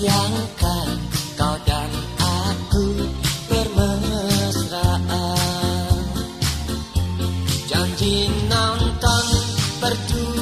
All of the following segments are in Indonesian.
bayangkan kau dan aku bermesraan. Janji nonton berdua.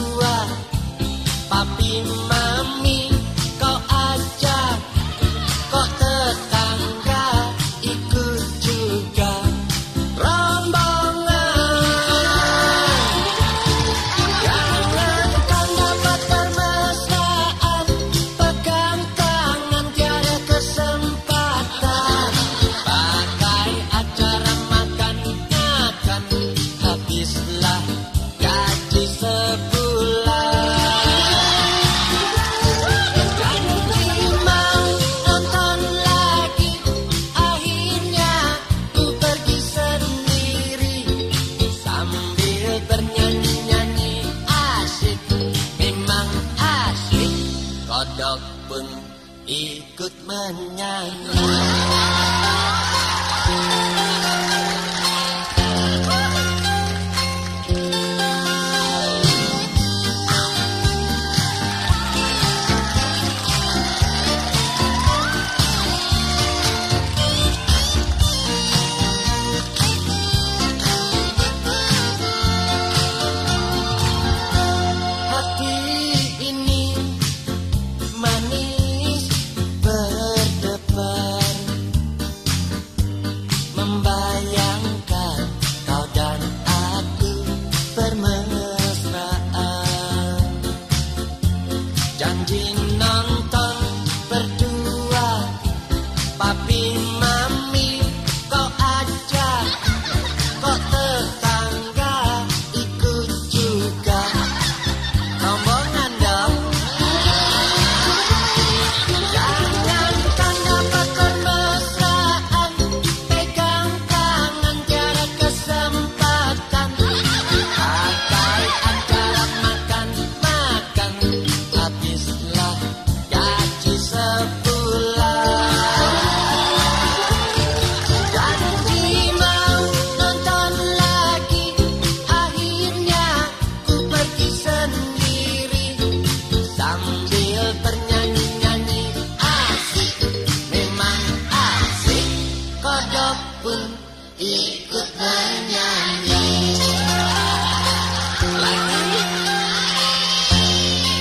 Odok pun mang menyanyi. Janji nonton berdua Adop pun ikut menyanyi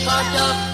Adop